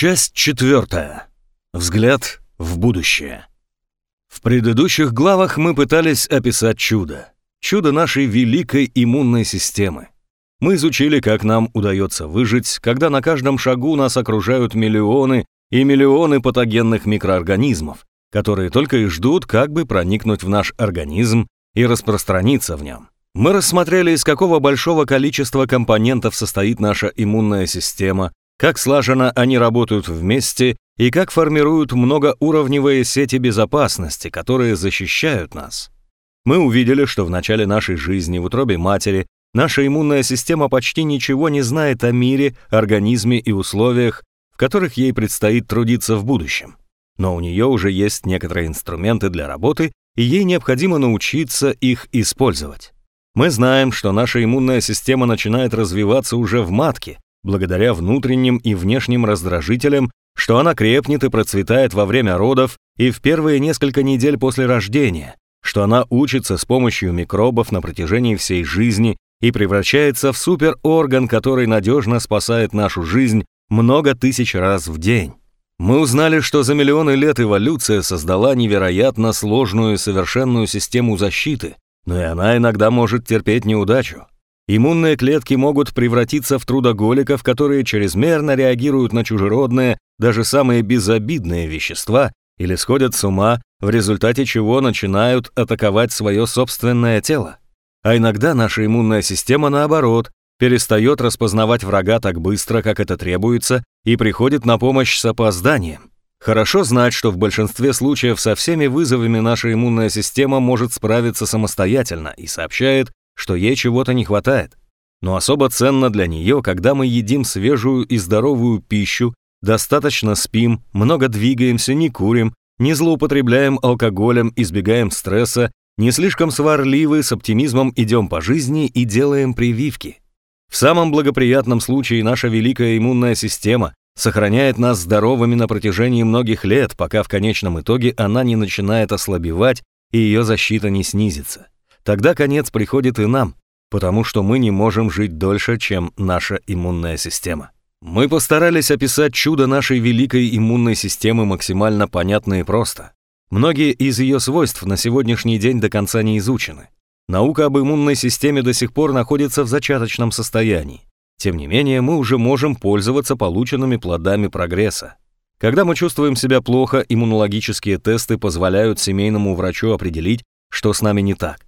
Часть четвертая. Взгляд в будущее. В предыдущих главах мы пытались описать чудо. Чудо нашей великой иммунной системы. Мы изучили, как нам удается выжить, когда на каждом шагу нас окружают миллионы и миллионы патогенных микроорганизмов, которые только и ждут, как бы проникнуть в наш организм и распространиться в нем. Мы рассмотрели, из какого большого количества компонентов состоит наша иммунная система, как слаженно они работают вместе и как формируют многоуровневые сети безопасности, которые защищают нас. Мы увидели, что в начале нашей жизни в утробе матери наша иммунная система почти ничего не знает о мире, организме и условиях, в которых ей предстоит трудиться в будущем. Но у нее уже есть некоторые инструменты для работы, и ей необходимо научиться их использовать. Мы знаем, что наша иммунная система начинает развиваться уже в матке, благодаря внутренним и внешним раздражителям, что она крепнет и процветает во время родов и в первые несколько недель после рождения, что она учится с помощью микробов на протяжении всей жизни и превращается в суперорган, который надежно спасает нашу жизнь много тысяч раз в день. Мы узнали, что за миллионы лет эволюция создала невероятно сложную и совершенную систему защиты, но и она иногда может терпеть неудачу. Иммунные клетки могут превратиться в трудоголиков, которые чрезмерно реагируют на чужеродные, даже самые безобидные вещества, или сходят с ума, в результате чего начинают атаковать свое собственное тело. А иногда наша иммунная система, наоборот, перестает распознавать врага так быстро, как это требуется, и приходит на помощь с опозданием. Хорошо знать, что в большинстве случаев со всеми вызовами наша иммунная система может справиться самостоятельно и сообщает, что ей чего-то не хватает. Но особо ценно для нее, когда мы едим свежую и здоровую пищу, достаточно спим, много двигаемся, не курим, не злоупотребляем алкоголем, избегаем стресса, не слишком сварливы, с оптимизмом идем по жизни и делаем прививки. В самом благоприятном случае наша великая иммунная система сохраняет нас здоровыми на протяжении многих лет, пока в конечном итоге она не начинает ослабевать и ее защита не снизится. Тогда конец приходит и нам, потому что мы не можем жить дольше, чем наша иммунная система. Мы постарались описать чудо нашей великой иммунной системы максимально понятно и просто. Многие из ее свойств на сегодняшний день до конца не изучены. Наука об иммунной системе до сих пор находится в зачаточном состоянии. Тем не менее, мы уже можем пользоваться полученными плодами прогресса. Когда мы чувствуем себя плохо, иммунологические тесты позволяют семейному врачу определить, что с нами не так.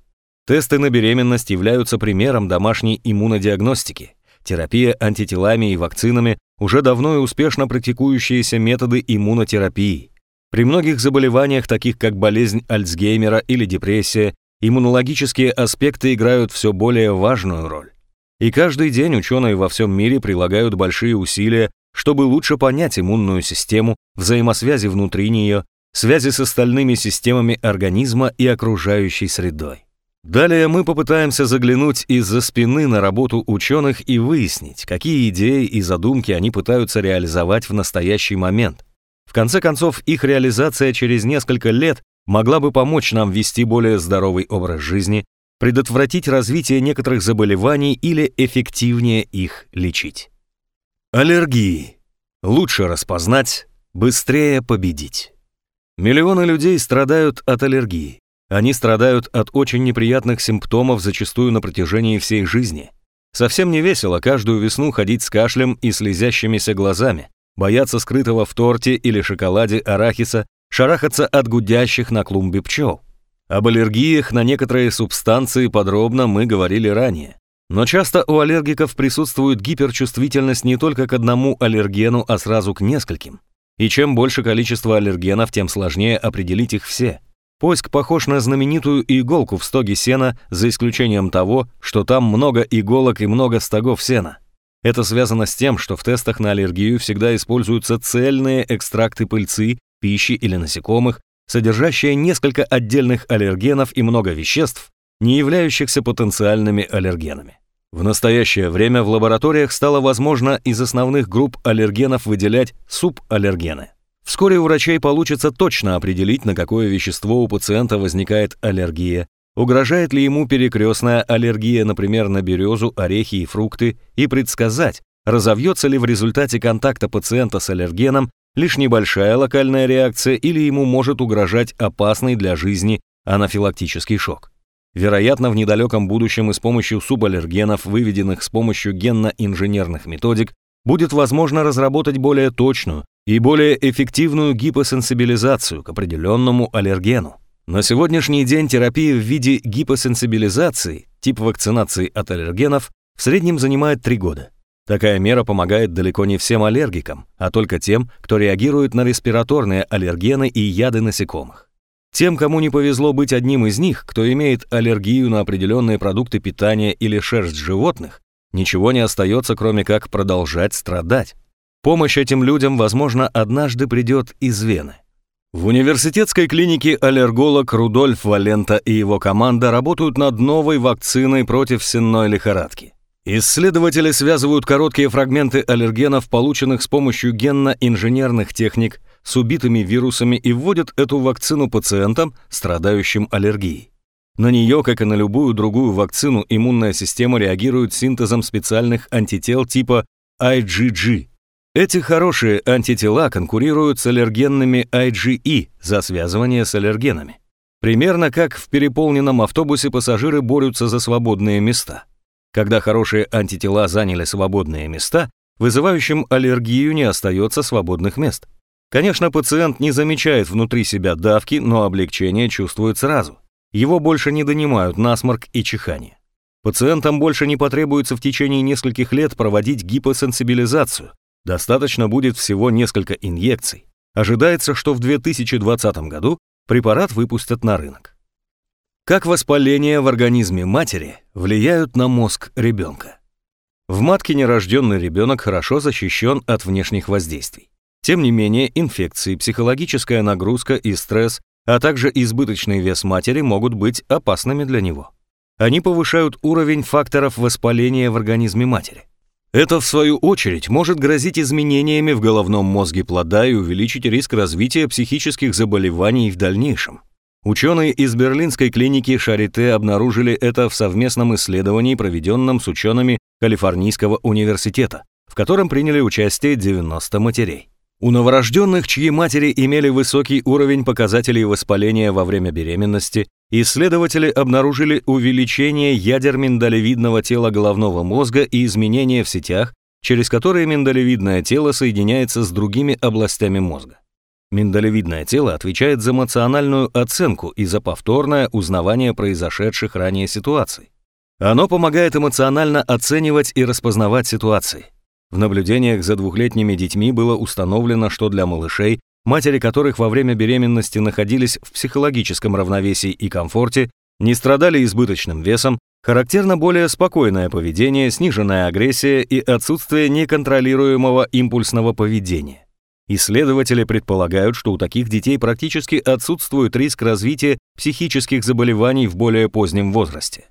Тесты на беременность являются примером домашней иммунодиагностики. Терапия антителами и вакцинами уже давно и успешно практикующиеся методы иммунотерапии. При многих заболеваниях, таких как болезнь Альцгеймера или депрессия, иммунологические аспекты играют все более важную роль. И каждый день ученые во всем мире прилагают большие усилия, чтобы лучше понять иммунную систему, взаимосвязи внутри нее, связи с остальными системами организма и окружающей средой. Далее мы попытаемся заглянуть из-за спины на работу ученых и выяснить, какие идеи и задумки они пытаются реализовать в настоящий момент. В конце концов, их реализация через несколько лет могла бы помочь нам вести более здоровый образ жизни, предотвратить развитие некоторых заболеваний или эффективнее их лечить. Аллергии. Лучше распознать, быстрее победить. Миллионы людей страдают от аллергии. Они страдают от очень неприятных симптомов зачастую на протяжении всей жизни. Совсем не весело каждую весну ходить с кашлем и слезящимися глазами, бояться скрытого в торте или шоколаде арахиса, шарахаться от гудящих на клумбе пчел. Об аллергиях на некоторые субстанции подробно мы говорили ранее. Но часто у аллергиков присутствует гиперчувствительность не только к одному аллергену, а сразу к нескольким. И чем больше количество аллергенов, тем сложнее определить их все. Поиск похож на знаменитую иголку в стоге сена, за исключением того, что там много иголок и много стогов сена. Это связано с тем, что в тестах на аллергию всегда используются цельные экстракты пыльцы, пищи или насекомых, содержащая несколько отдельных аллергенов и много веществ, не являющихся потенциальными аллергенами. В настоящее время в лабораториях стало возможно из основных групп аллергенов выделять субаллергены. Вскоре у врачей получится точно определить, на какое вещество у пациента возникает аллергия, угрожает ли ему перекрестная аллергия, например, на березу, орехи и фрукты, и предсказать, разовьется ли в результате контакта пациента с аллергеном лишь небольшая локальная реакция или ему может угрожать опасный для жизни анафилактический шок. Вероятно, в недалеком будущем и с помощью субаллергенов, выведенных с помощью генно-инженерных методик, будет возможно разработать более точную и более эффективную гипосенсибилизацию к определенному аллергену. На сегодняшний день терапия в виде гипосенсибилизации, тип вакцинации от аллергенов, в среднем занимает 3 года. Такая мера помогает далеко не всем аллергикам, а только тем, кто реагирует на респираторные аллергены и яды насекомых. Тем, кому не повезло быть одним из них, кто имеет аллергию на определенные продукты питания или шерсть животных, ничего не остается, кроме как продолжать страдать. Помощь этим людям, возможно, однажды придет из вены. В университетской клинике аллерголог Рудольф Валента и его команда работают над новой вакциной против сенной лихорадки. Исследователи связывают короткие фрагменты аллергенов, полученных с помощью генно-инженерных техник, с убитыми вирусами и вводят эту вакцину пациентам, страдающим аллергией. На нее, как и на любую другую вакцину, иммунная система реагирует синтезом специальных антител типа IgG. Эти хорошие антитела конкурируют с аллергенными IgE за связывание с аллергенами. Примерно как в переполненном автобусе пассажиры борются за свободные места. Когда хорошие антитела заняли свободные места, вызывающим аллергию не остается свободных мест. Конечно, пациент не замечает внутри себя давки, но облегчение чувствует сразу. Его больше не донимают насморк и чихание. Пациентам больше не потребуется в течение нескольких лет проводить гипосенсибилизацию. Достаточно будет всего несколько инъекций. Ожидается, что в 2020 году препарат выпустят на рынок. Как воспаление в организме матери влияют на мозг ребенка? В матке нерожденный ребенок хорошо защищен от внешних воздействий. Тем не менее, инфекции, психологическая нагрузка и стресс, а также избыточный вес матери могут быть опасными для него. Они повышают уровень факторов воспаления в организме матери. Это, в свою очередь, может грозить изменениями в головном мозге плода и увеличить риск развития психических заболеваний в дальнейшем. Ученые из берлинской клиники Шарите обнаружили это в совместном исследовании, проведенном с учеными Калифорнийского университета, в котором приняли участие 90 матерей. У новорожденных, чьи матери имели высокий уровень показателей воспаления во время беременности, исследователи обнаружили увеличение ядер миндалевидного тела головного мозга и изменения в сетях, через которые миндалевидное тело соединяется с другими областями мозга. Миндалевидное тело отвечает за эмоциональную оценку и за повторное узнавание произошедших ранее ситуаций. Оно помогает эмоционально оценивать и распознавать ситуации. В наблюдениях за двухлетними детьми было установлено, что для малышей, матери которых во время беременности находились в психологическом равновесии и комфорте, не страдали избыточным весом, характерно более спокойное поведение, сниженная агрессия и отсутствие неконтролируемого импульсного поведения. Исследователи предполагают, что у таких детей практически отсутствует риск развития психических заболеваний в более позднем возрасте.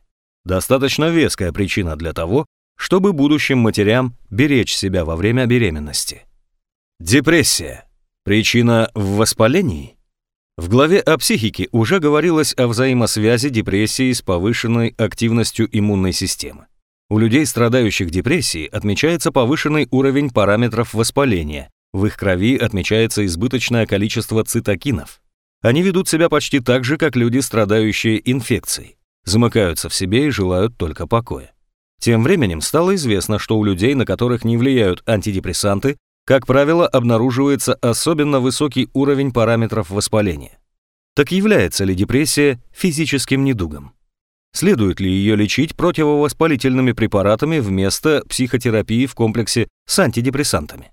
Достаточно веская причина для того, чтобы будущим матерям беречь себя во время беременности. Депрессия. Причина в воспалении? В главе о психике уже говорилось о взаимосвязи депрессии с повышенной активностью иммунной системы. У людей, страдающих депрессией, отмечается повышенный уровень параметров воспаления, в их крови отмечается избыточное количество цитокинов. Они ведут себя почти так же, как люди, страдающие инфекцией, замыкаются в себе и желают только покоя. Тем временем стало известно, что у людей, на которых не влияют антидепрессанты, как правило, обнаруживается особенно высокий уровень параметров воспаления. Так является ли депрессия физическим недугом? Следует ли ее лечить противовоспалительными препаратами вместо психотерапии в комплексе с антидепрессантами?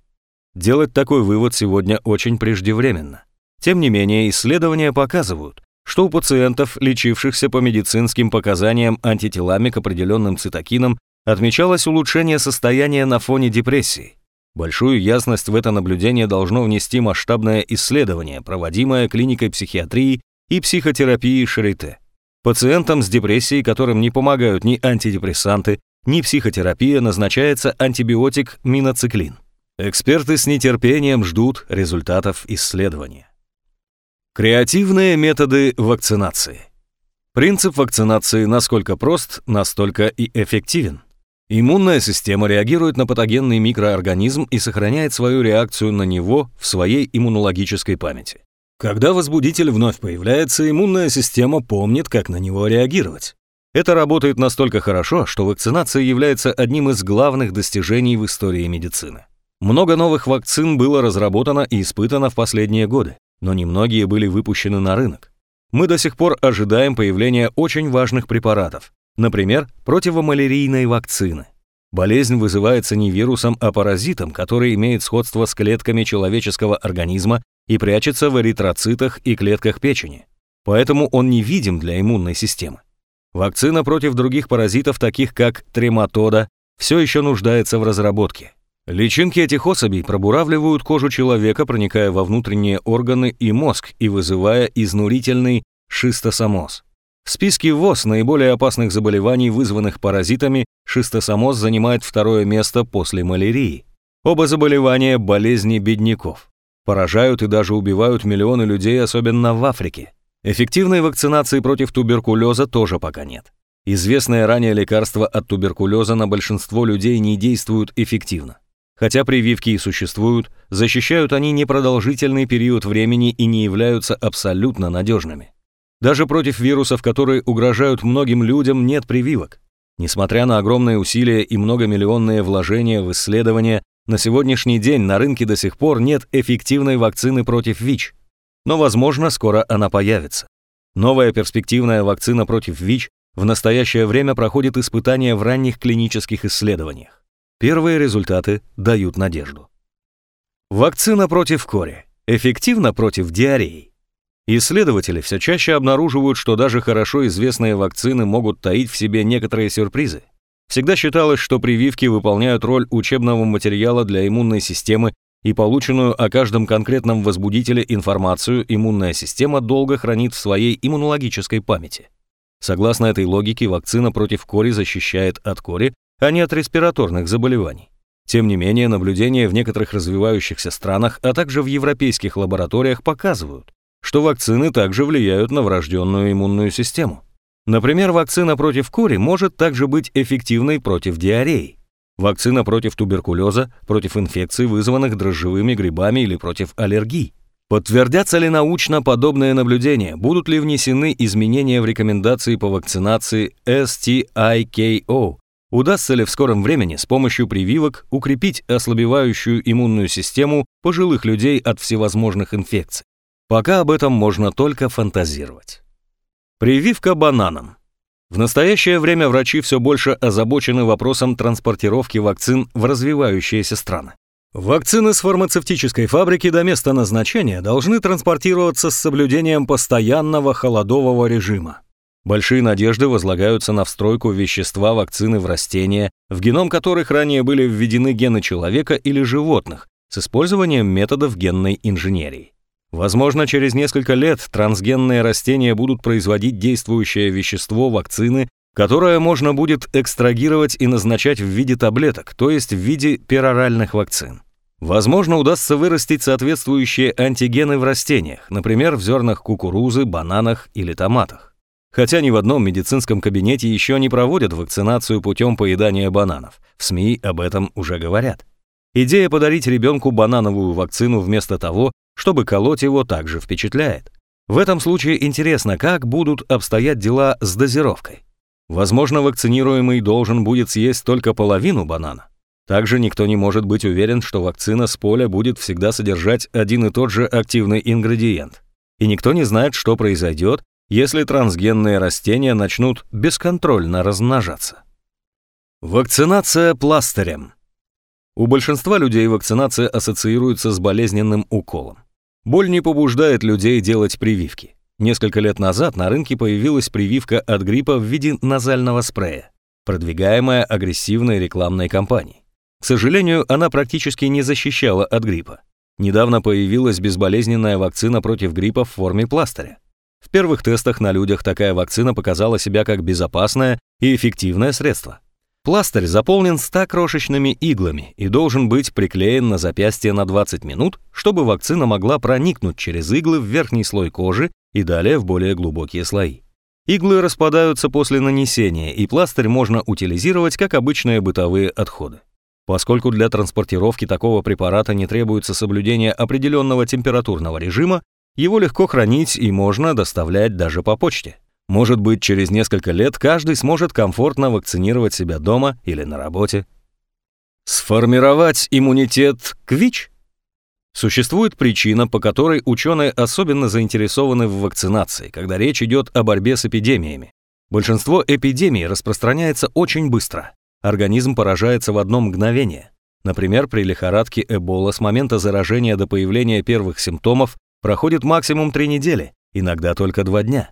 Делать такой вывод сегодня очень преждевременно. Тем не менее, исследования показывают, что у пациентов, лечившихся по медицинским показаниям антителами к определенным цитокинам, отмечалось улучшение состояния на фоне депрессии. Большую ясность в это наблюдение должно внести масштабное исследование, проводимое клиникой психиатрии и психотерапии Шарите. Пациентам с депрессией, которым не помогают ни антидепрессанты, ни психотерапия, назначается антибиотик миноциклин. Эксперты с нетерпением ждут результатов исследования. Креативные методы вакцинации. Принцип вакцинации насколько прост, настолько и эффективен. Иммунная система реагирует на патогенный микроорганизм и сохраняет свою реакцию на него в своей иммунологической памяти. Когда возбудитель вновь появляется, иммунная система помнит, как на него реагировать. Это работает настолько хорошо, что вакцинация является одним из главных достижений в истории медицины. Много новых вакцин было разработано и испытано в последние годы, но немногие были выпущены на рынок. Мы до сих пор ожидаем появления очень важных препаратов, Например, противомалярийной вакцины. Болезнь вызывается не вирусом, а паразитом, который имеет сходство с клетками человеческого организма и прячется в эритроцитах и клетках печени. Поэтому он невидим для иммунной системы. Вакцина против других паразитов, таких как трематода, все еще нуждается в разработке. Личинки этих особей пробуравливают кожу человека, проникая во внутренние органы и мозг и вызывая изнурительный шистосомоз. В списке ВОЗ наиболее опасных заболеваний, вызванных паразитами, шистосомоз занимает второе место после малярии. Оба заболевания – болезни бедняков. Поражают и даже убивают миллионы людей, особенно в Африке. Эффективной вакцинации против туберкулеза тоже пока нет. Известные ранее лекарства от туберкулеза на большинство людей не действуют эффективно. Хотя прививки и существуют, защищают они непродолжительный период времени и не являются абсолютно надежными. Даже против вирусов, которые угрожают многим людям, нет прививок. Несмотря на огромные усилия и многомиллионные вложения в исследования, на сегодняшний день на рынке до сих пор нет эффективной вакцины против ВИЧ. Но, возможно, скоро она появится. Новая перспективная вакцина против ВИЧ в настоящее время проходит испытания в ранних клинических исследованиях. Первые результаты дают надежду. Вакцина против кори. Эффективна против диареи. Исследователи все чаще обнаруживают, что даже хорошо известные вакцины могут таить в себе некоторые сюрпризы. Всегда считалось, что прививки выполняют роль учебного материала для иммунной системы, и полученную о каждом конкретном возбудителе информацию иммунная система долго хранит в своей иммунологической памяти. Согласно этой логике, вакцина против кори защищает от кори, а не от респираторных заболеваний. Тем не менее, наблюдения в некоторых развивающихся странах, а также в европейских лабораториях показывают, что вакцины также влияют на врожденную иммунную систему. Например, вакцина против кори может также быть эффективной против диареи. Вакцина против туберкулеза, против инфекций, вызванных дрожжевыми грибами или против аллергий. Подтвердятся ли научно подобные наблюдения? Будут ли внесены изменения в рекомендации по вакцинации STIKO? Удастся ли в скором времени с помощью прививок укрепить ослабевающую иммунную систему пожилых людей от всевозможных инфекций? Пока об этом можно только фантазировать. Прививка бананом. В настоящее время врачи все больше озабочены вопросом транспортировки вакцин в развивающиеся страны. Вакцины с фармацевтической фабрики до места назначения должны транспортироваться с соблюдением постоянного холодового режима. Большие надежды возлагаются на встройку вещества вакцины в растения, в геном которых ранее были введены гены человека или животных с использованием методов генной инженерии. Возможно, через несколько лет трансгенные растения будут производить действующее вещество вакцины, которое можно будет экстрагировать и назначать в виде таблеток, то есть в виде пероральных вакцин. Возможно, удастся вырастить соответствующие антигены в растениях, например, в зернах кукурузы, бананах или томатах. Хотя ни в одном медицинском кабинете еще не проводят вакцинацию путем поедания бананов. В СМИ об этом уже говорят. Идея подарить ребенку банановую вакцину вместо того, чтобы колоть его также впечатляет. В этом случае интересно, как будут обстоять дела с дозировкой. Возможно, вакцинируемый должен будет съесть только половину банана. Также никто не может быть уверен, что вакцина с поля будет всегда содержать один и тот же активный ингредиент. И никто не знает, что произойдет, если трансгенные растения начнут бесконтрольно размножаться. Вакцинация пластырем. У большинства людей вакцинация ассоциируется с болезненным уколом. Боль не побуждает людей делать прививки. Несколько лет назад на рынке появилась прививка от гриппа в виде назального спрея, продвигаемая агрессивной рекламной кампанией. К сожалению, она практически не защищала от гриппа. Недавно появилась безболезненная вакцина против гриппа в форме пластыря. В первых тестах на людях такая вакцина показала себя как безопасное и эффективное средство. Пластырь заполнен 100 крошечными иглами и должен быть приклеен на запястье на 20 минут, чтобы вакцина могла проникнуть через иглы в верхний слой кожи и далее в более глубокие слои. Иглы распадаются после нанесения, и пластырь можно утилизировать как обычные бытовые отходы. Поскольку для транспортировки такого препарата не требуется соблюдение определенного температурного режима, его легко хранить и можно доставлять даже по почте. Может быть, через несколько лет каждый сможет комфортно вакцинировать себя дома или на работе. Сформировать иммунитет к ВИЧ? Существует причина, по которой ученые особенно заинтересованы в вакцинации, когда речь идет о борьбе с эпидемиями. Большинство эпидемий распространяется очень быстро. Организм поражается в одно мгновение. Например, при лихорадке Эбола с момента заражения до появления первых симптомов проходит максимум 3 недели, иногда только 2 дня.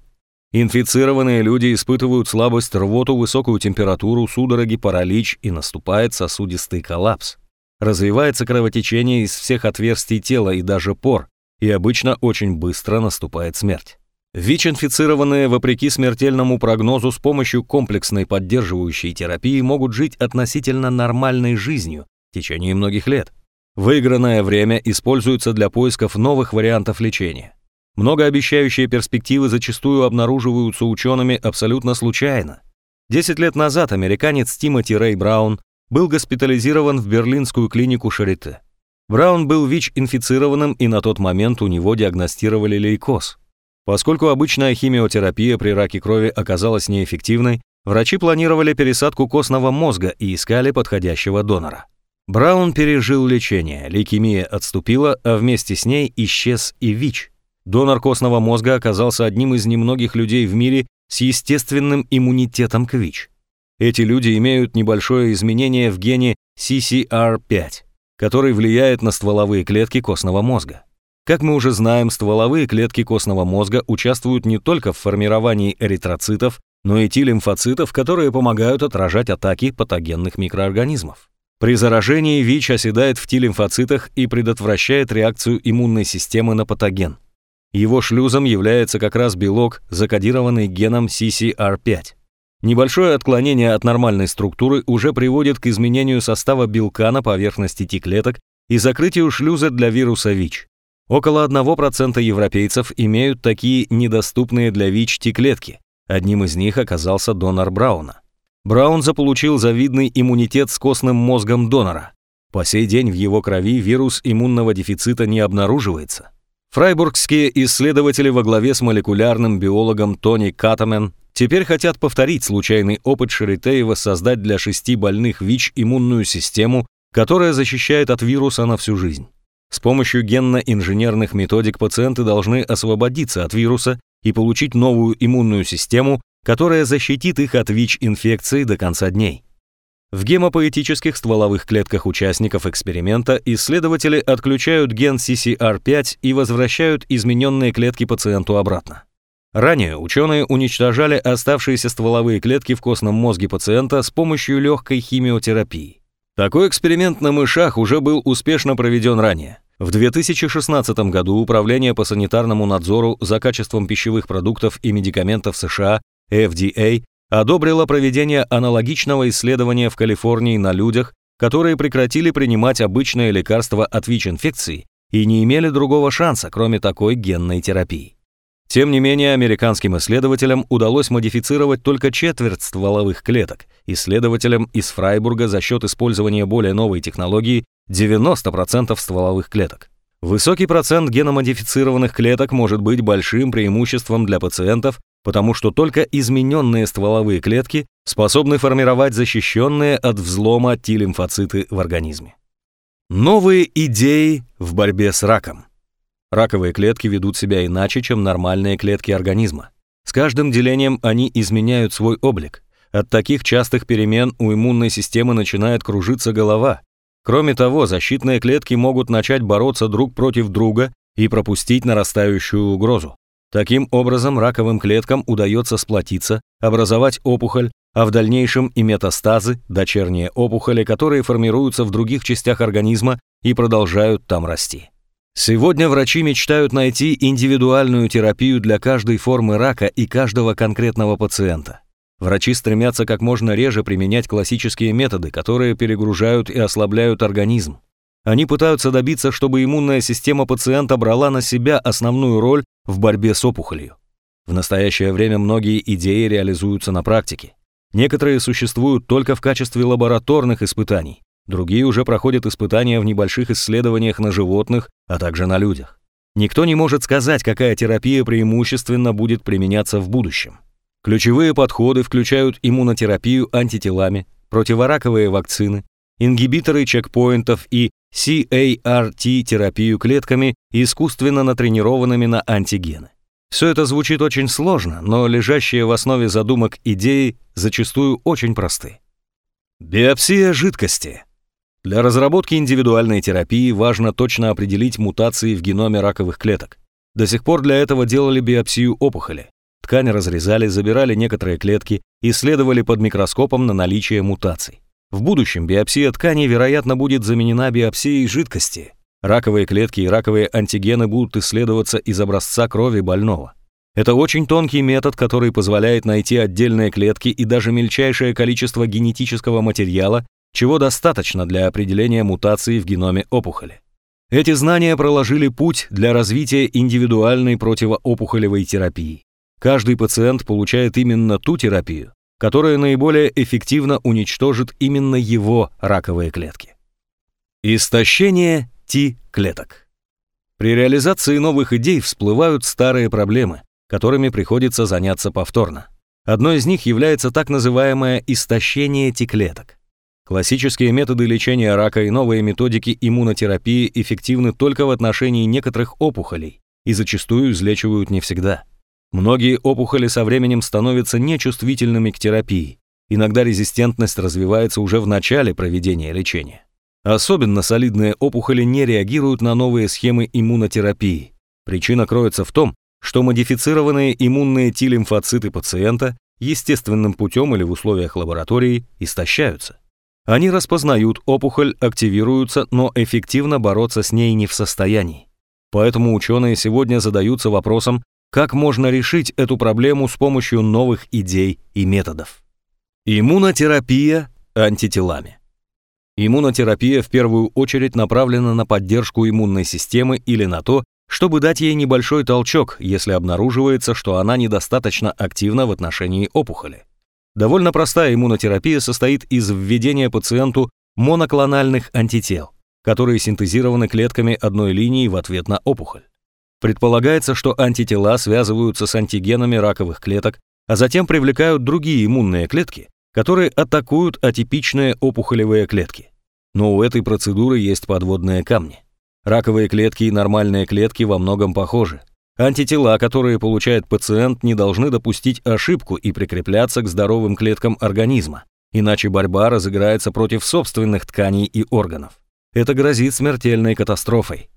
Инфицированные люди испытывают слабость, рвоту, высокую температуру, судороги, паралич и наступает сосудистый коллапс. Развивается кровотечение из всех отверстий тела и даже пор, и обычно очень быстро наступает смерть. ВИЧ-инфицированные, вопреки смертельному прогнозу, с помощью комплексной поддерживающей терапии могут жить относительно нормальной жизнью в течение многих лет. Выигранное время используется для поисков новых вариантов лечения. Многообещающие перспективы зачастую обнаруживаются учеными абсолютно случайно. Десять лет назад американец Тимоти Рэй Браун был госпитализирован в берлинскую клинику Шарите. Браун был ВИЧ-инфицированным, и на тот момент у него диагностировали лейкоз. Поскольку обычная химиотерапия при раке крови оказалась неэффективной, врачи планировали пересадку костного мозга и искали подходящего донора. Браун пережил лечение, лейкемия отступила, а вместе с ней исчез и ВИЧ. Донор костного мозга оказался одним из немногих людей в мире с естественным иммунитетом к ВИЧ. Эти люди имеют небольшое изменение в гене CCR5, который влияет на стволовые клетки костного мозга. Как мы уже знаем, стволовые клетки костного мозга участвуют не только в формировании эритроцитов, но и Т-лимфоцитов, которые помогают отражать атаки патогенных микроорганизмов. При заражении ВИЧ оседает в Т-лимфоцитах и предотвращает реакцию иммунной системы на патоген. Его шлюзом является как раз белок, закодированный геном CCR5. Небольшое отклонение от нормальной структуры уже приводит к изменению состава белка на поверхности Т-клеток и закрытию шлюза для вируса ВИЧ. Около 1% европейцев имеют такие недоступные для ВИЧ Т-клетки. Одним из них оказался донор Брауна. Браун заполучил завидный иммунитет с костным мозгом донора. По сей день в его крови вирус иммунного дефицита не обнаруживается. Фрайбургские исследователи во главе с молекулярным биологом Тони Катамен теперь хотят повторить случайный опыт Шарите и воссоздать для шести больных ВИЧ иммунную систему, которая защищает от вируса на всю жизнь. С помощью генно-инженерных методик пациенты должны освободиться от вируса и получить новую иммунную систему, которая защитит их от ВИЧ-инфекции до конца дней. В гемопоэтических стволовых клетках участников эксперимента исследователи отключают ген CCR5 и возвращают измененные клетки пациенту обратно. Ранее ученые уничтожали оставшиеся стволовые клетки в костном мозге пациента с помощью легкой химиотерапии. Такой эксперимент на мышах уже был успешно проведен ранее. В 2016 году Управление по санитарному надзору за качеством пищевых продуктов и медикаментов США FDA одобрила проведение аналогичного исследования в Калифорнии на людях, которые прекратили принимать обычное лекарство от ВИЧ-инфекции и не имели другого шанса, кроме такой генной терапии. Тем не менее, американским исследователям удалось модифицировать только четверть стволовых клеток, исследователям из Фрайбурга за счет использования более новой технологии 90% стволовых клеток. Высокий процент геномодифицированных клеток может быть большим преимуществом для пациентов, потому что только измененные стволовые клетки способны формировать защищенные от взлома Т-лимфоциты в организме. Новые идеи в борьбе с раком. Раковые клетки ведут себя иначе, чем нормальные клетки организма. С каждым делением они изменяют свой облик. От таких частых перемен у иммунной системы начинает кружиться голова. Кроме того, защитные клетки могут начать бороться друг против друга и пропустить нарастающую угрозу. Таким образом, раковым клеткам удается сплотиться, образовать опухоль, а в дальнейшем и метастазы, дочерние опухоли, которые формируются в других частях организма и продолжают там расти. Сегодня врачи мечтают найти индивидуальную терапию для каждой формы рака и каждого конкретного пациента. Врачи стремятся как можно реже применять классические методы, которые перегружают и ослабляют организм. Они пытаются добиться, чтобы иммунная система пациента брала на себя основную роль в борьбе с опухолью. В настоящее время многие идеи реализуются на практике. Некоторые существуют только в качестве лабораторных испытаний, другие уже проходят испытания в небольших исследованиях на животных, а также на людях. Никто не может сказать, какая терапия преимущественно будет применяться в будущем. Ключевые подходы включают иммунотерапию антителами, противораковые вакцины, ингибиторы чекпоинтов и CART-терапию клетками, искусственно натренированными на антигены. Все это звучит очень сложно, но лежащие в основе задумок идеи зачастую очень просты. Биопсия жидкости. Для разработки индивидуальной терапии важно точно определить мутации в геноме раковых клеток. До сих пор для этого делали биопсию опухоли. Ткань разрезали, забирали некоторые клетки, исследовали под микроскопом на наличие мутаций. В будущем биопсия ткани, вероятно, будет заменена биопсией жидкости. Раковые клетки и раковые антигены будут исследоваться из образца крови больного. Это очень тонкий метод, который позволяет найти отдельные клетки и даже мельчайшее количество генетического материала, чего достаточно для определения мутации в геноме опухоли. Эти знания проложили путь для развития индивидуальной противоопухолевой терапии. Каждый пациент получает именно ту терапию, которая наиболее эффективно уничтожит именно его раковые клетки. Истощение T-клеток. При реализации новых идей всплывают старые проблемы, которыми приходится заняться повторно. Одной из них является так называемое истощение T-клеток. Классические методы лечения рака и новые методики иммунотерапии эффективны только в отношении некоторых опухолей и зачастую излечивают не всегда. Многие опухоли со временем становятся нечувствительными к терапии. Иногда резистентность развивается уже в начале проведения лечения. Особенно солидные опухоли не реагируют на новые схемы иммунотерапии. Причина кроется в том, что модифицированные иммунные Т-лимфоциты пациента естественным путем или в условиях лаборатории истощаются. Они распознают опухоль, активируются, но эффективно бороться с ней не в состоянии. Поэтому ученые сегодня задаются вопросом, как можно решить эту проблему с помощью новых идей и методов. Иммунотерапия антителами. Иммунотерапия в первую очередь направлена на поддержку иммунной системы или на то, чтобы дать ей небольшой толчок, если обнаруживается, что она недостаточно активна в отношении опухоли. Довольно простая иммунотерапия состоит из введения пациенту моноклональных антител, которые синтезированы клетками одной линии в ответ на опухоль. Предполагается, что антитела связываются с антигенами раковых клеток, а затем привлекают другие иммунные клетки, которые атакуют атипичные опухолевые клетки. Но у этой процедуры есть подводные камни. Раковые клетки и нормальные клетки во многом похожи. Антитела, которые получает пациент, не должны допустить ошибку и прикрепляться к здоровым клеткам организма, иначе борьба разыграется против собственных тканей и органов. Это грозит смертельной катастрофой.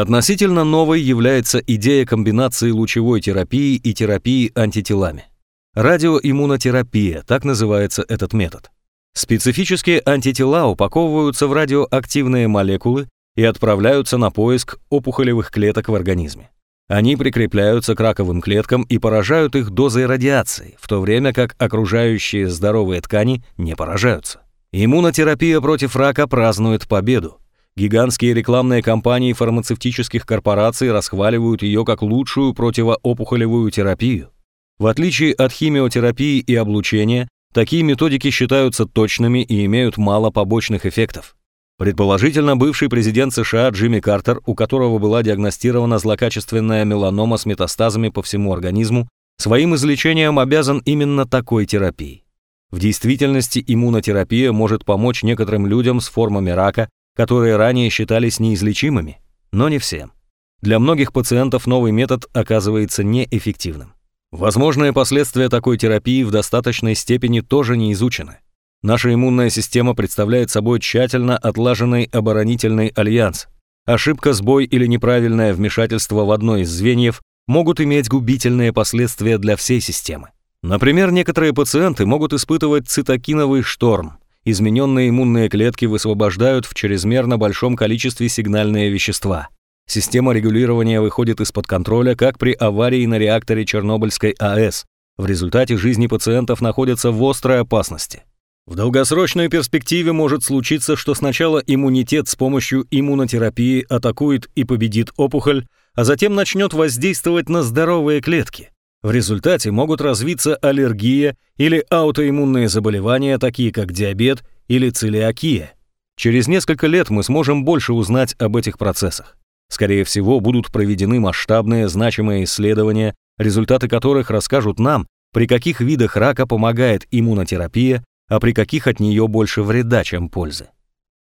Относительно новой является идея комбинации лучевой терапии и терапии антителами. Радиоиммунотерапия, так называется этот метод. Специфические антитела упаковываются в радиоактивные молекулы и отправляются на поиск опухолевых клеток в организме. Они прикрепляются к раковым клеткам и поражают их дозой радиации, в то время как окружающие здоровые ткани не поражаются. Иммунотерапия против рака празднует победу. Гигантские рекламные кампании фармацевтических корпораций расхваливают ее как лучшую противоопухолевую терапию. В отличие от химиотерапии и облучения, такие методики считаются точными и имеют мало побочных эффектов. Предположительно, бывший президент США Джимми Картер, у которого была диагностирована злокачественная меланома с метастазами по всему организму, своим излечением обязан именно такой терапией. В действительности иммунотерапия может помочь некоторым людям с формами рака, которые ранее считались неизлечимыми, но не всем. Для многих пациентов новый метод оказывается неэффективным. Возможные последствия такой терапии в достаточной степени тоже не изучены. Наша иммунная система представляет собой тщательно отлаженный оборонительный альянс. Ошибка, сбой или неправильное вмешательство в одно из звеньев могут иметь губительные последствия для всей системы. Например, некоторые пациенты могут испытывать цитокиновый шторм, измененные иммунные клетки высвобождают в чрезмерно большом количестве сигнальные вещества. Система регулирования выходит из-под контроля, как при аварии на реакторе Чернобыльской АЭС. В результате жизни пациентов находятся в острой опасности. В долгосрочной перспективе может случиться, что сначала иммунитет с помощью иммунотерапии атакует и победит опухоль, а затем начнет воздействовать на здоровые клетки. В результате могут развиться аллергия или аутоиммунные заболевания, такие как диабет или целиакия. Через несколько лет мы сможем больше узнать об этих процессах. Скорее всего, будут проведены масштабные значимые исследования, результаты которых расскажут нам, при каких видах рака помогает иммунотерапия, а при каких от нее больше вреда, чем пользы.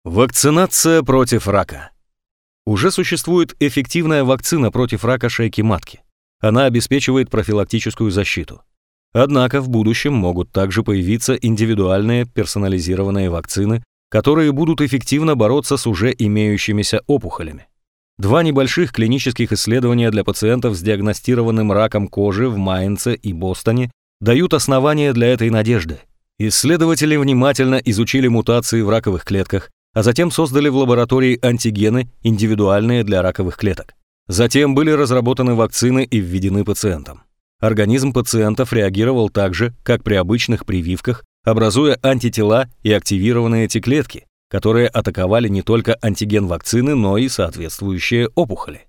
Вакцинация против рака. Уже существует эффективная вакцина против рака шейки матки. Она обеспечивает профилактическую защиту. Однако в будущем могут также появиться индивидуальные персонализированные вакцины, которые будут эффективно бороться с уже имеющимися опухолями. Два небольших клинических исследования для пациентов с диагностированным раком кожи в Майнце и Бостоне дают основания для этой надежды. Исследователи внимательно изучили мутации в раковых клетках, а затем создали в лаборатории антигены, индивидуальные для раковых клеток. Затем были разработаны вакцины и введены пациентам. Организм пациентов реагировал так же, как при обычных прививках, образуя антитела и активированные эти клетки, которые атаковали не только антиген вакцины, но и соответствующие опухоли.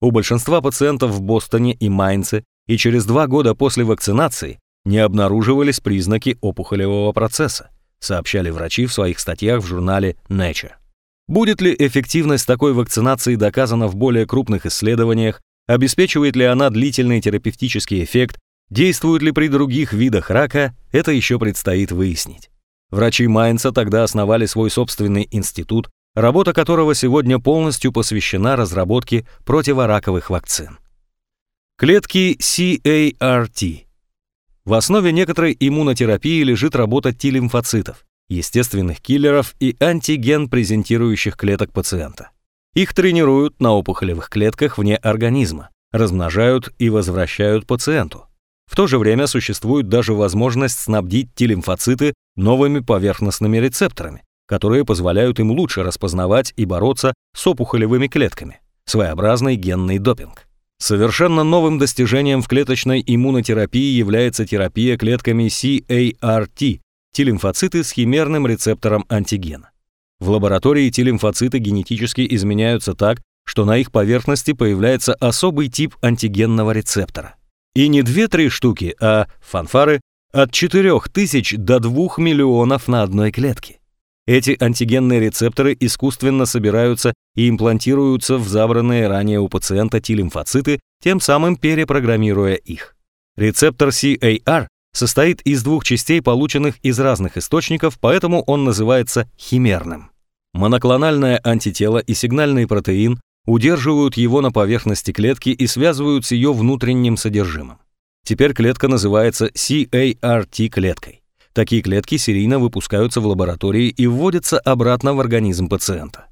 У большинства пациентов в Бостоне и Майнце и через два года после вакцинации не обнаруживались признаки опухолевого процесса, сообщали врачи в своих статьях в журнале Nature. Будет ли эффективность такой вакцинации доказана в более крупных исследованиях, обеспечивает ли она длительный терапевтический эффект, действует ли при других видах рака, это еще предстоит выяснить. Врачи Майнца тогда основали свой собственный институт, работа которого сегодня полностью посвящена разработке противораковых вакцин. Клетки CART. В основе некоторой иммунотерапии лежит работа Т-лимфоцитов, естественных киллеров и антиген-презентирующих клеток пациента. Их тренируют на опухолевых клетках вне организма, размножают и возвращают пациенту. В то же время существует даже возможность снабдить Т-лимфоциты новыми поверхностными рецепторами, которые позволяют им лучше распознавать и бороться с опухолевыми клетками. Своеобразный генный допинг. Совершенно новым достижением в клеточной иммунотерапии является терапия клетками CART, Т-лимфоциты с химерным рецептором антигена. В лаборатории Т-лимфоциты генетически изменяются так, что на их поверхности появляется особый тип антигенного рецептора. И не 2-3 штуки, а фанфары от 4000 до 2 миллионов на одной клетке. Эти антигенные рецепторы искусственно собираются и имплантируются в забранные ранее у пациента Т-лимфоциты, тем самым перепрограммируя их. Рецептор CAR состоит из двух частей, полученных из разных источников, поэтому он называется химерным. Моноклональное антитело и сигнальный протеин удерживают его на поверхности клетки и связывают с ее внутренним содержимым. Теперь клетка называется CART-клеткой. Такие клетки серийно выпускаются в лаборатории и вводятся обратно в организм пациента.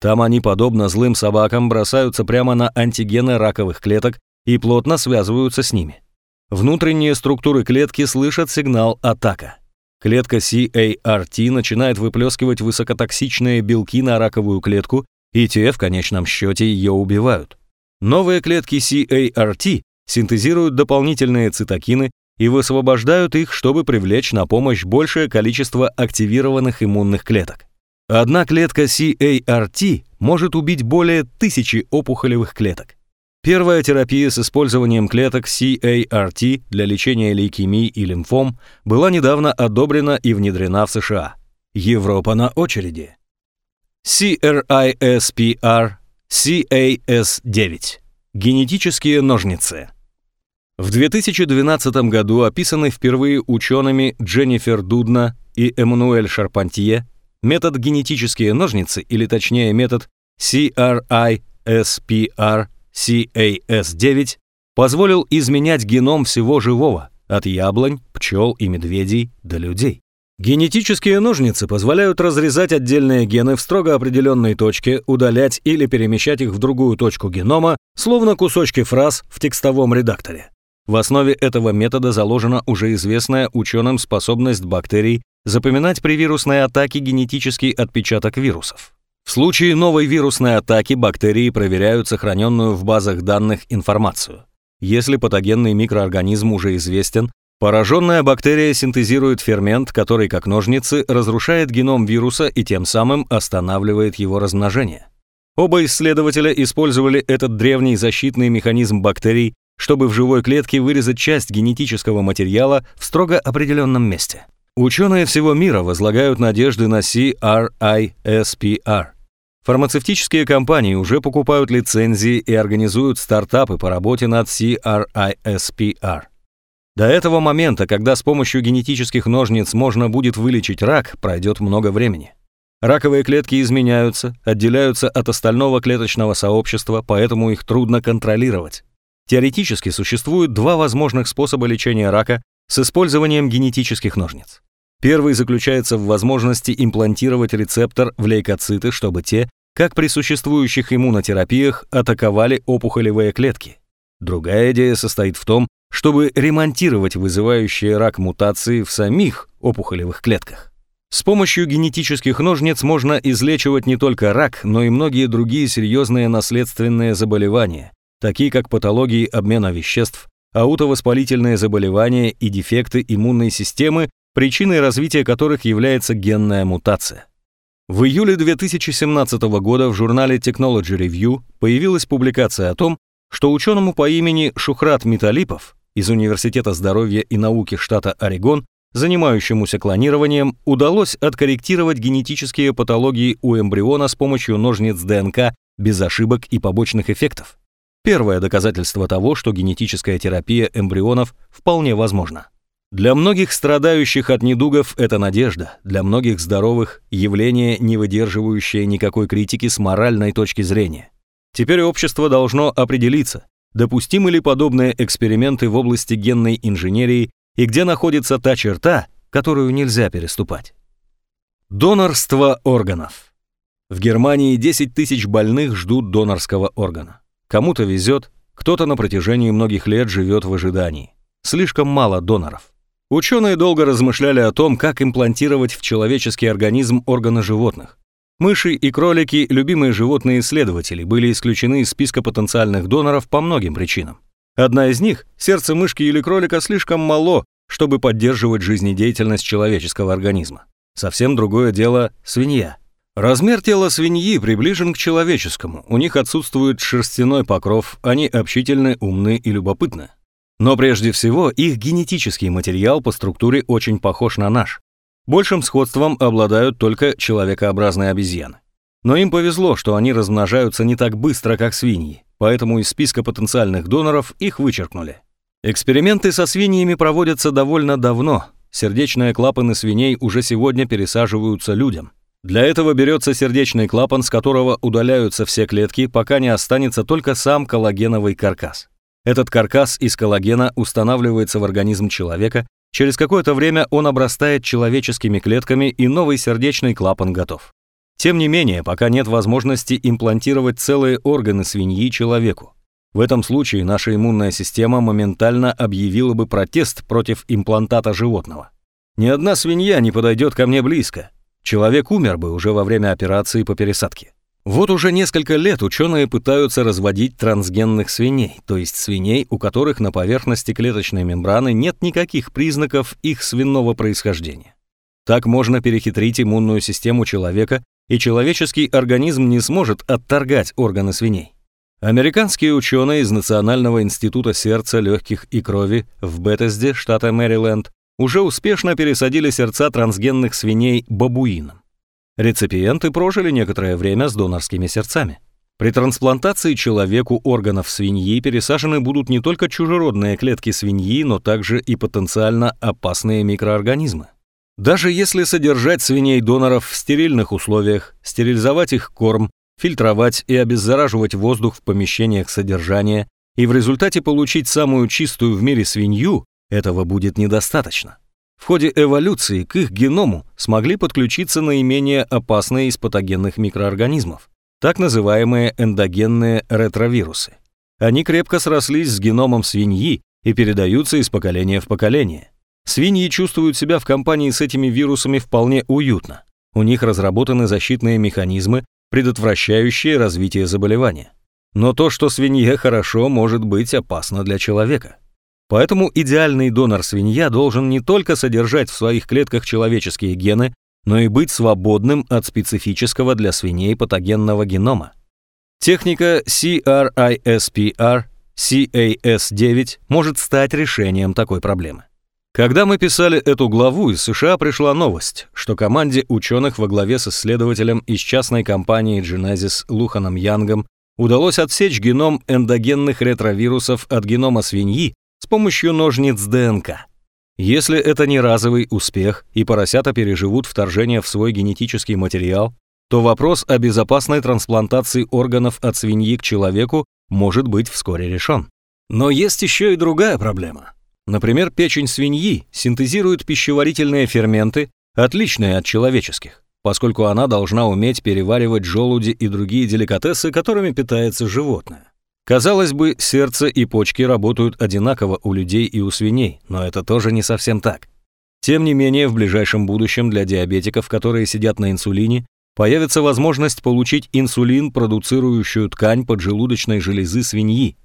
Там они, подобно злым собакам, бросаются прямо на антигены раковых клеток и плотно связываются с ними. Внутренние структуры клетки слышат сигнал «атака». Клетка CART начинает выплескивать высокотоксичные белки на раковую клетку и те в конечном счете ее убивают. Новые клетки CART синтезируют дополнительные цитокины и высвобождают их, чтобы привлечь на помощь большее количество активированных иммунных клеток. Одна клетка CART может убить более тысячи опухолевых клеток. Первая терапия с использованием клеток CART для лечения лейкемий и лимфом была недавно одобрена и внедрена в США. Европа на очереди. CRISPR CAS9. Генетические ножницы. В 2012 году описанный впервые учеными Дженнифер Дудна и Эммануэль Шарпантье метод генетические ножницы, или точнее метод CRISPR CAS9, позволил изменять геном всего живого, от яблонь, пчел и медведей до людей. Генетические ножницы позволяют разрезать отдельные гены в строго определенной точке, удалять или перемещать их в другую точку генома, словно кусочки фраз в текстовом редакторе. В основе этого метода заложена уже известная ученым способность бактерий запоминать при вирусной атаке генетический отпечаток вирусов. В случае новой вирусной атаки бактерии проверяют сохраненную в базах данных информацию. Если патогенный микроорганизм уже известен, Пораженная бактерия синтезирует фермент, который, как ножницы, разрушает геном вируса и тем самым останавливает его размножение. Оба исследователя использовали этот древний защитный механизм бактерий чтобы в живой клетке вырезать часть генетического материала в строго определенном месте. Ученые всего мира возлагают надежды на CRISPR. Фармацевтические компании уже покупают лицензии и организуют стартапы по работе над CRISPR. До этого момента, когда с помощью генетических ножниц можно будет вылечить рак, пройдет много времени. Раковые клетки изменяются, отделяются от остального клеточного сообщества, поэтому их трудно контролировать. Теоретически существует два возможных способа лечения рака с использованием генетических ножниц. Первый заключается в возможности имплантировать рецептор в лейкоциты, чтобы те, как при существующих иммунотерапиях, атаковали опухолевые клетки. Другая идея состоит в том, чтобы ремонтировать вызывающие рак мутации в самих опухолевых клетках. С помощью генетических ножниц можно излечивать не только рак, но и многие другие серьезные наследственные заболевания, такие как патологии обмена веществ, аутовоспалительные заболевания и дефекты иммунной системы причиной развития которых является генная мутация. В июле 2017 года в журнале Technology Review появилась публикация о том, что ученому по имени Шухрат Миталипов из Университета здоровья и науки штата Орегон, занимающемуся клонированием, удалось откорректировать генетические патологии у эмбриона с помощью ножниц ДНК без ошибок и побочных эффектов. Первое доказательство того, что генетическая терапия эмбрионов вполне возможна. Для многих страдающих от недугов это надежда, для многих здоровых – явление, не выдерживающее никакой критики с моральной точки зрения. Теперь общество должно определиться, допустимы ли подобные эксперименты в области генной инженерии и где находится та черта, которую нельзя переступать. Донорство органов. В Германии 10 тысяч больных ждут донорского органа. Кому-то везет, кто-то на протяжении многих лет живет в ожидании. Слишком мало доноров. Ученые долго размышляли о том, как имплантировать в человеческий организм органы животных. Мыши и кролики, любимые животные исследователи, были исключены из списка потенциальных доноров по многим причинам. Одна из них – сердце мышки или кролика слишком мало, чтобы поддерживать жизнедеятельность человеческого организма. Совсем другое дело – свинья. Размер тела свиньи приближен к человеческому, у них отсутствует шерстяной покров, они общительны, умны и любопытны. Но прежде всего их генетический материал по структуре очень похож на наш. Большим сходством обладают только человекообразные обезьяны. Но им повезло, что они размножаются не так быстро, как свиньи, поэтому из списка потенциальных доноров их вычеркнули. Эксперименты со свиньями проводятся довольно давно. Сердечные клапаны свиней уже сегодня пересаживаются людям. Для этого берется сердечный клапан, с которого удаляются все клетки, пока не останется только сам коллагеновый каркас. Этот каркас из коллагена устанавливается в организм человека, через какое-то время он обрастает человеческими клетками и новый сердечный клапан готов. Тем не менее, пока нет возможности имплантировать целые органы свиньи человеку. В этом случае наша иммунная система моментально объявила бы протест против имплантата животного. Ни одна свинья не подойдет ко мне близко. Человек умер бы уже во время операции по пересадке. Вот уже несколько лет ученые пытаются разводить трансгенных свиней, то есть свиней, у которых на поверхности клеточной мембраны нет никаких признаков их свиного происхождения. Так можно перехитрить иммунную систему человека, и человеческий организм не сможет отторгать органы свиней. Американские ученые из Национального института сердца, легких и крови в Беттесде, штата Мэриленд, уже успешно пересадили сердца трансгенных свиней бабуинам. Реципиенты прожили некоторое время с донорскими сердцами. При трансплантации человеку органов свиньи пересажены будут не только чужеродные клетки свиньи, но также и потенциально опасные микроорганизмы. Даже если содержать свиней-доноров в стерильных условиях, стерилизовать их корм, фильтровать и обеззараживать воздух в помещениях содержания и в результате получить самую чистую в мире свинью, этого будет недостаточно. В ходе эволюции к их геному смогли подключиться наименее опасные из патогенных микроорганизмов, так называемые эндогенные ретровирусы. Они крепко срослись с геномом свиньи и передаются из поколения в поколение. Свиньи чувствуют себя в компании с этими вирусами вполне уютно. У них разработаны защитные механизмы, предотвращающие развитие заболевания. Но то, что свинье хорошо, может быть опасно для человека. Поэтому идеальный донор-свинья должен не только содержать в своих клетках человеческие гены, но и быть свободным от специфического для свиней патогенного генома. Техника CRISPR CAS-9 может стать решением такой проблемы. Когда мы писали эту главу, из США пришла новость, что команде ученых во главе с исследователем из частной компании Genesis Луханом Янгом удалось отсечь геном эндогенных ретровирусов от генома свиньи с помощью ножниц ДНК. Если это не разовый успех и поросята переживут вторжение в свой генетический материал, то вопрос о безопасной трансплантации органов от свиньи к человеку может быть вскоре решен. Но есть еще и другая проблема. Например, печень свиньи синтезирует пищеварительные ферменты, отличные от человеческих, поскольку она должна уметь переваривать желуди и другие деликатесы, которыми питается животное. Казалось бы, сердце и почки работают одинаково у людей и у свиней, но это тоже не совсем так. Тем не менее, в ближайшем будущем для диабетиков, которые сидят на инсулине, появится возможность получить инсулин, продуцирующую ткань поджелудочной железы свиньи.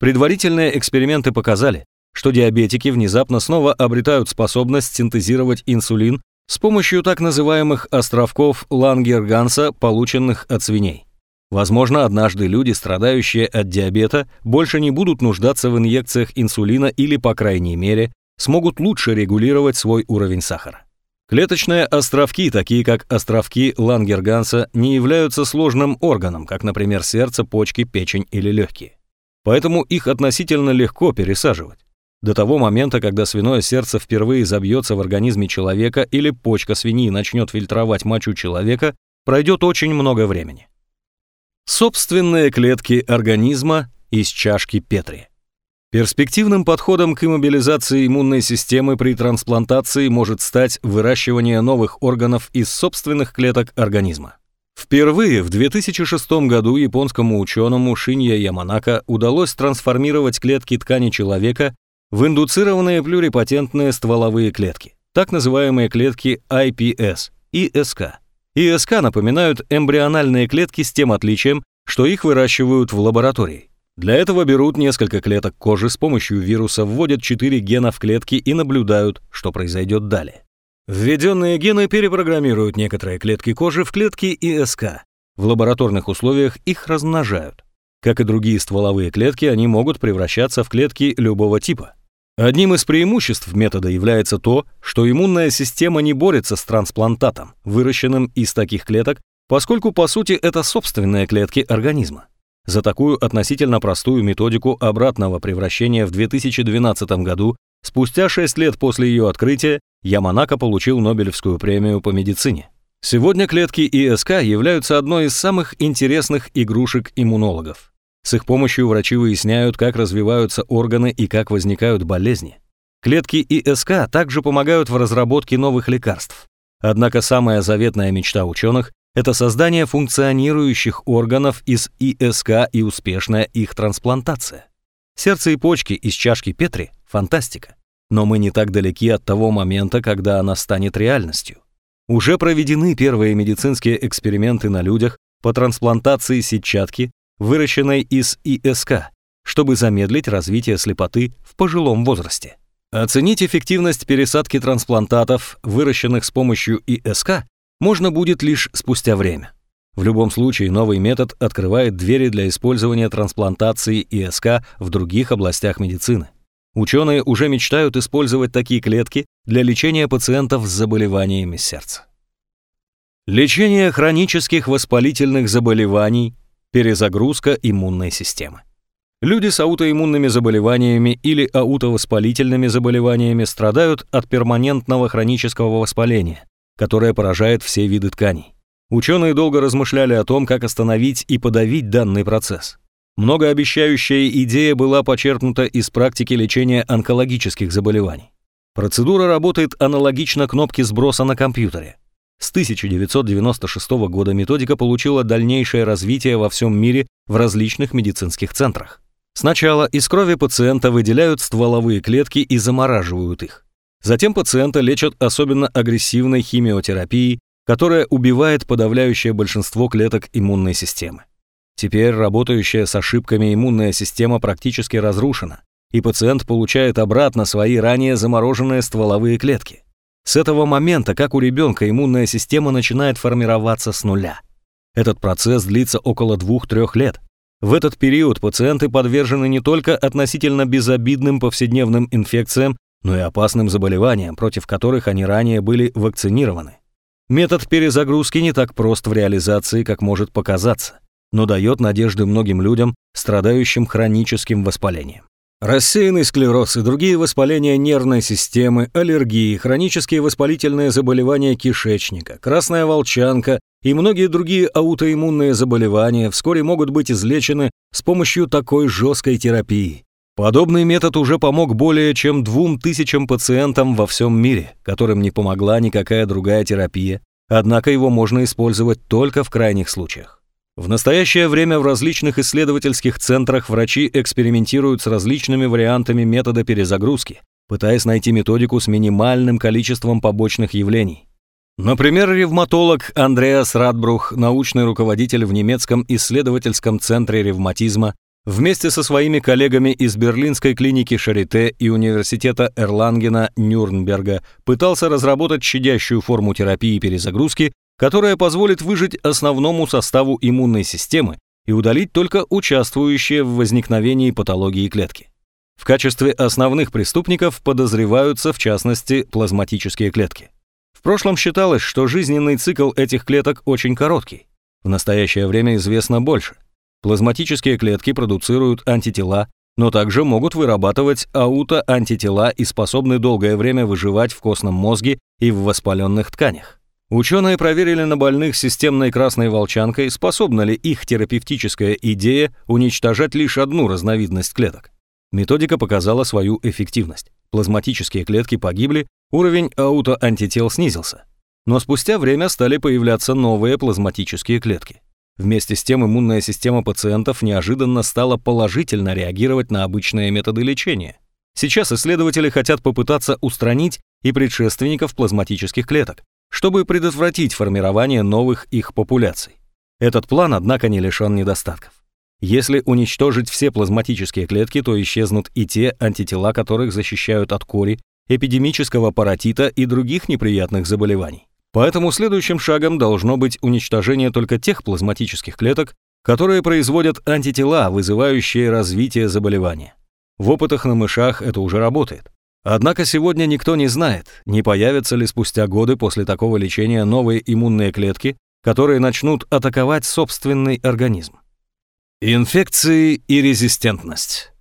Предварительные эксперименты показали, что диабетики внезапно снова обретают способность синтезировать инсулин с помощью так называемых островков Лангерганса, полученных от свиней. Возможно, однажды люди, страдающие от диабета, больше не будут нуждаться в инъекциях инсулина или, по крайней мере, смогут лучше регулировать свой уровень сахара. Клеточные островки, такие как островки Лангерганса, не являются сложным органом, как, например, сердце, почки, печень или легкие. Поэтому их относительно легко пересаживать. До того момента, когда свиное сердце впервые забьется в организме человека или почка свиньи начнет фильтровать мочу человека, пройдет очень много времени. Собственные клетки организма из чашки Петри. Перспективным подходом к иммобилизации иммунной системы при трансплантации может стать выращивание новых органов из собственных клеток организма. Впервые в 2006 году японскому ученому Шинья Яманака удалось трансформировать клетки ткани человека в индуцированные плюрипатентные стволовые клетки, так называемые клетки IPS и СК. ИСК напоминают эмбриональные клетки с тем отличием, что их выращивают в лаборатории. Для этого берут несколько клеток кожи, с помощью вируса вводят 4 гена в клетки и наблюдают, что произойдет далее. Введенные гены перепрограммируют некоторые клетки кожи в клетки ИСК. В лабораторных условиях их размножают. Как и другие стволовые клетки, они могут превращаться в клетки любого типа. Одним из преимуществ метода является то, что иммунная система не борется с трансплантатом, выращенным из таких клеток, поскольку по сути это собственные клетки организма. За такую относительно простую методику обратного превращения в 2012 году, спустя 6 лет после ее открытия, Яманака получил Нобелевскую премию по медицине. Сегодня клетки ИСК являются одной из самых интересных игрушек иммунологов. С их помощью врачи выясняют, как развиваются органы и как возникают болезни. Клетки ИСК также помогают в разработке новых лекарств. Однако самая заветная мечта ученых – это создание функционирующих органов из ИСК и успешная их трансплантация. Сердце и почки из чашки Петри – фантастика. Но мы не так далеки от того момента, когда она станет реальностью. Уже проведены первые медицинские эксперименты на людях по трансплантации сетчатки выращенной из ИСК, чтобы замедлить развитие слепоты в пожилом возрасте. Оценить эффективность пересадки трансплантатов, выращенных с помощью ИСК, можно будет лишь спустя время. В любом случае, новый метод открывает двери для использования трансплантации ИСК в других областях медицины. Ученые уже мечтают использовать такие клетки для лечения пациентов с заболеваниями сердца. Лечение хронических воспалительных заболеваний перезагрузка иммунной системы. Люди с аутоиммунными заболеваниями или аутовоспалительными заболеваниями страдают от перманентного хронического воспаления, которое поражает все виды тканей. Ученые долго размышляли о том, как остановить и подавить данный процесс. Многообещающая идея была почерпнута из практики лечения онкологических заболеваний. Процедура работает аналогично кнопке сброса на компьютере. С 1996 года методика получила дальнейшее развитие во всем мире в различных медицинских центрах. Сначала из крови пациента выделяют стволовые клетки и замораживают их. Затем пациента лечат особенно агрессивной химиотерапией, которая убивает подавляющее большинство клеток иммунной системы. Теперь работающая с ошибками иммунная система практически разрушена, и пациент получает обратно свои ранее замороженные стволовые клетки. С этого момента, как у ребенка, иммунная система начинает формироваться с нуля. Этот процесс длится около 2-3 лет. В этот период пациенты подвержены не только относительно безобидным повседневным инфекциям, но и опасным заболеваниям, против которых они ранее были вакцинированы. Метод перезагрузки не так прост в реализации, как может показаться, но дает надежды многим людям, страдающим хроническим воспалением. Рассеянный склероз и другие воспаления нервной системы, аллергии, хронические воспалительные заболевания кишечника, красная волчанка и многие другие аутоиммунные заболевания вскоре могут быть излечены с помощью такой жесткой терапии. Подобный метод уже помог более чем двум тысячам пациентам во всем мире, которым не помогла никакая другая терапия, однако его можно использовать только в крайних случаях. В настоящее время в различных исследовательских центрах врачи экспериментируют с различными вариантами метода перезагрузки, пытаясь найти методику с минимальным количеством побочных явлений. Например, ревматолог Андреас Радбрух, научный руководитель в немецком исследовательском центре ревматизма, вместе со своими коллегами из берлинской клиники Шарите и университета Эрлангена Нюрнберга пытался разработать щадящую форму терапии перезагрузки, которая позволит выжить основному составу иммунной системы и удалить только участвующие в возникновении патологии клетки. В качестве основных преступников подозреваются, в частности, плазматические клетки. В прошлом считалось, что жизненный цикл этих клеток очень короткий. В настоящее время известно больше. Плазматические клетки продуцируют антитела, но также могут вырабатывать аутоантитела и способны долгое время выживать в костном мозге и в воспаленных тканях. Ученые проверили на больных системной красной волчанкой, способна ли их терапевтическая идея уничтожать лишь одну разновидность клеток. Методика показала свою эффективность. Плазматические клетки погибли, уровень аутоантител снизился. Но спустя время стали появляться новые плазматические клетки. Вместе с тем иммунная система пациентов неожиданно стала положительно реагировать на обычные методы лечения. Сейчас исследователи хотят попытаться устранить и предшественников плазматических клеток, чтобы предотвратить формирование новых их популяций. Этот план, однако, не лишен недостатков. Если уничтожить все плазматические клетки, то исчезнут и те антитела, которых защищают от кори, эпидемического паротита и других неприятных заболеваний. Поэтому следующим шагом должно быть уничтожение только тех плазматических клеток, которые производят антитела, вызывающие развитие заболевания. В опытах на мышах это уже работает. Однако сегодня никто не знает, не появятся ли спустя годы после такого лечения новые иммунные клетки, которые начнут атаковать собственный организм. Инфекции и резистентность.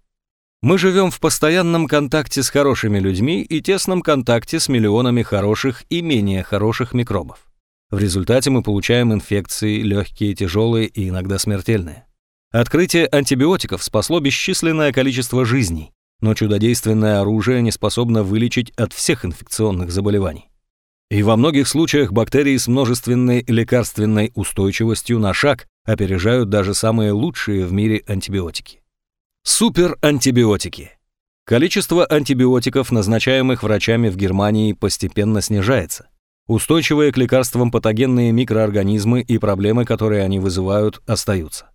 Мы живем в постоянном контакте с хорошими людьми и тесном контакте с миллионами хороших и менее хороших микробов. В результате мы получаем инфекции, легкие, тяжелые и иногда смертельные. Открытие антибиотиков спасло бесчисленное количество жизней, но чудодейственное оружие не способно вылечить от всех инфекционных заболеваний. И во многих случаях бактерии с множественной лекарственной устойчивостью на шаг опережают даже самые лучшие в мире антибиотики. Суперантибиотики. Количество антибиотиков, назначаемых врачами в Германии, постепенно снижается. Устойчивые к лекарствам патогенные микроорганизмы и проблемы, которые они вызывают, остаются.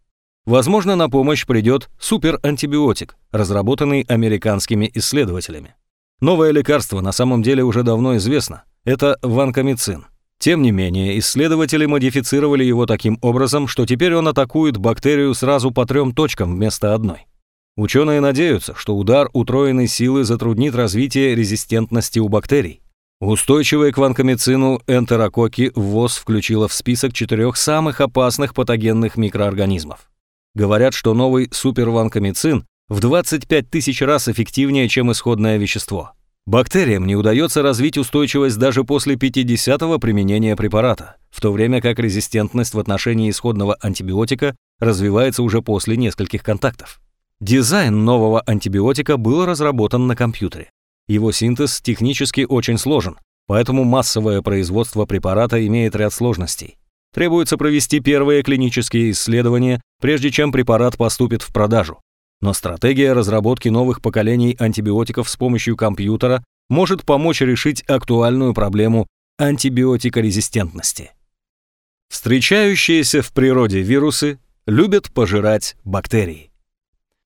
Возможно, на помощь придет суперантибиотик, разработанный американскими исследователями. Новое лекарство на самом деле уже давно известно. Это ванкомицин. Тем не менее, исследователи модифицировали его таким образом, что теперь он атакует бактерию сразу по трем точкам вместо одной. Ученые надеются, что удар утроенной силы затруднит развитие резистентности у бактерий. Устойчивые к ванкомицину энтерококи ВОЗ включила в список четырех самых опасных патогенных микроорганизмов. Говорят, что новый суперванкомицин в 25 тысяч раз эффективнее, чем исходное вещество. Бактериям не удается развить устойчивость даже после 50-го применения препарата, в то время как резистентность в отношении исходного антибиотика развивается уже после нескольких контактов. Дизайн нового антибиотика был разработан на компьютере. Его синтез технически очень сложен, поэтому массовое производство препарата имеет ряд сложностей. Требуется провести первые клинические исследования, прежде чем препарат поступит в продажу. Но стратегия разработки новых поколений антибиотиков с помощью компьютера может помочь решить актуальную проблему антибиотикорезистентности. Встречающиеся в природе вирусы любят пожирать бактерии.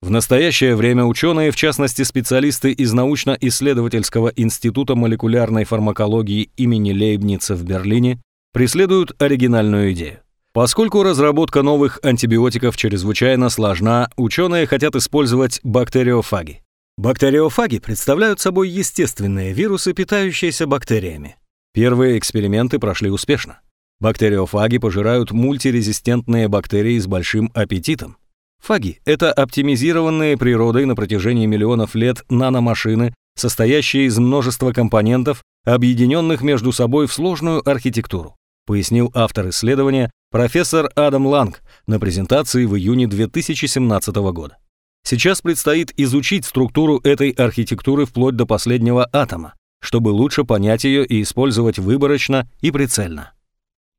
В настоящее время ученые, в частности специалисты из научно-исследовательского института молекулярной фармакологии имени Лейбница в Берлине, преследуют оригинальную идею. Поскольку разработка новых антибиотиков чрезвычайно сложна, ученые хотят использовать бактериофаги. Бактериофаги представляют собой естественные вирусы, питающиеся бактериями. Первые эксперименты прошли успешно. Бактериофаги пожирают мультирезистентные бактерии с большим аппетитом. Фаги – это оптимизированные природой на протяжении миллионов лет наномашины, состоящие из множества компонентов, объединенных между собой в сложную архитектуру, пояснил автор исследования профессор Адам Ланг на презентации в июне 2017 года. Сейчас предстоит изучить структуру этой архитектуры вплоть до последнего атома, чтобы лучше понять ее и использовать выборочно и прицельно.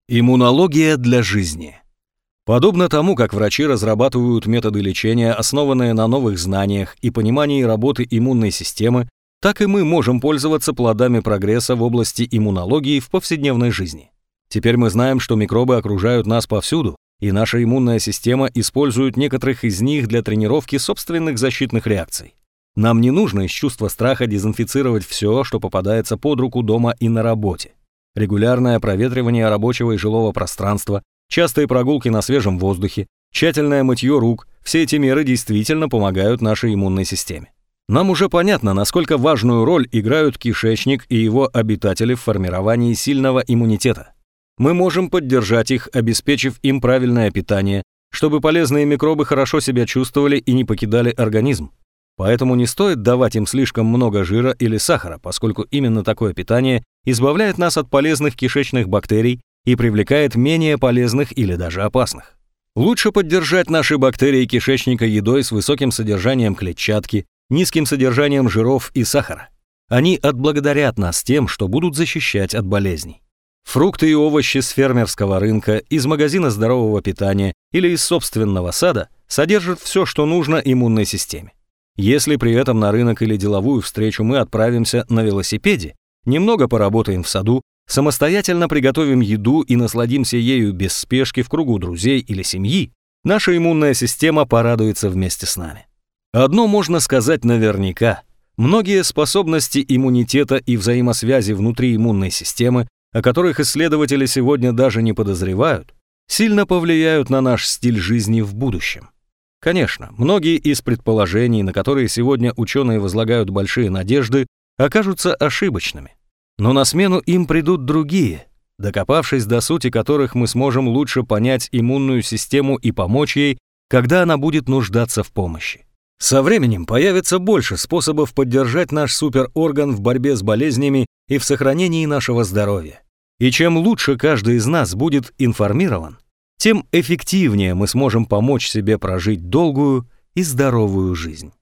Иммунология для жизни. Подобно тому, как врачи разрабатывают методы лечения, основанные на новых знаниях и понимании работы иммунной системы, так и мы можем пользоваться плодами прогресса в области иммунологии в повседневной жизни. Теперь мы знаем, что микробы окружают нас повсюду, и наша иммунная система использует некоторых из них для тренировки собственных защитных реакций. Нам не нужно из чувства страха дезинфицировать все, что попадается под руку дома и на работе. Регулярное проветривание рабочего и жилого пространства, частые прогулки на свежем воздухе, тщательное мытье рук – все эти меры действительно помогают нашей иммунной системе. Нам уже понятно, насколько важную роль играют кишечник и его обитатели в формировании сильного иммунитета. Мы можем поддержать их, обеспечив им правильное питание, чтобы полезные микробы хорошо себя чувствовали и не покидали организм. Поэтому не стоит давать им слишком много жира или сахара, поскольку именно такое питание избавляет нас от полезных кишечных бактерий и привлекает менее полезных или даже опасных. Лучше поддержать наши бактерии кишечника едой с высоким содержанием клетчатки, низким содержанием жиров и сахара. Они отблагодарят нас тем, что будут защищать от болезней. Фрукты и овощи с фермерского рынка, из магазина здорового питания или из собственного сада содержат все, что нужно иммунной системе. Если при этом на рынок или деловую встречу мы отправимся на велосипеде, немного поработаем в саду, самостоятельно приготовим еду и насладимся ею без спешки в кругу друзей или семьи, наша иммунная система порадуется вместе с нами. Одно можно сказать наверняка. Многие способности иммунитета и взаимосвязи внутри иммунной системы, о которых исследователи сегодня даже не подозревают, сильно повлияют на наш стиль жизни в будущем. Конечно, многие из предположений, на которые сегодня ученые возлагают большие надежды, окажутся ошибочными. Но на смену им придут другие, докопавшись до сути которых мы сможем лучше понять иммунную систему и помочь ей, когда она будет нуждаться в помощи. Со временем появится больше способов поддержать наш суперорган в борьбе с болезнями и в сохранении нашего здоровья. И чем лучше каждый из нас будет информирован, тем эффективнее мы сможем помочь себе прожить долгую и здоровую жизнь.